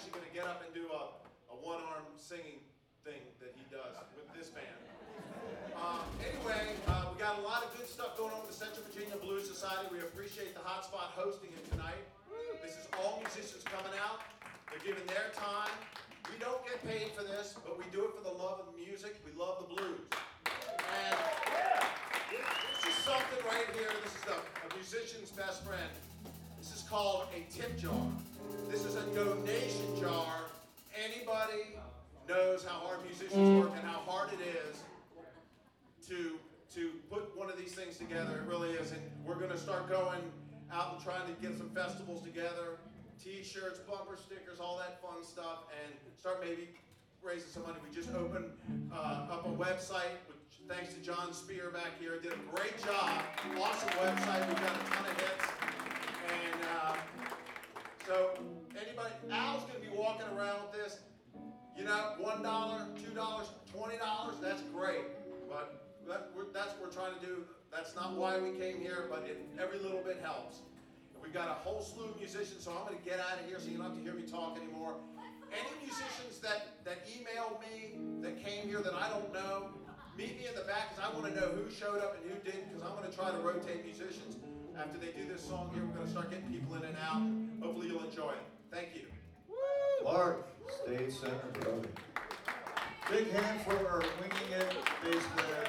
actually going to get up and do a, a one-arm singing thing that he does with this band. Um, anyway, uh, we got a lot of good stuff going on with the Central Virginia Blues Society. We appreciate the Hotspot hosting it tonight. This is all musicians coming out. They're giving their time. We don't get paid for this, but we do it for the love of the music. We love the blues. And this is something right here. This is a, a musician's best friend. This is called a tip jar. This is a donation jar. Anybody knows how hard musicians work and how hard it is to to put one of these things together. It really is. And we're going to start going out and trying to get some festivals together, T-shirts, bumper stickers, all that fun stuff, and start maybe raising some money. We just opened uh, up a website, thanks to John Spear back here, did a great job. Awesome website. We've got a ton of hits. And uh, so anybody, Al's going to be walking around with this. You know, one dollar, two dollars, twenty dollars. That's great, but that, that's what we're trying to do. That's not why we came here, but it, every little bit helps. And we've got a whole slew of musicians, so I'm going to get out of here so you don't have to hear me talk anymore. Any musicians that that emailed me that came here that I don't know, meet me in the back because I want to know who showed up and who didn't. Because I'm going to try to rotate musicians. After they do this song here, we're going to start getting people in and out. Hopefully, you'll enjoy it. Thank you. Clark, State Center Road. Big hand for our winging it bass player,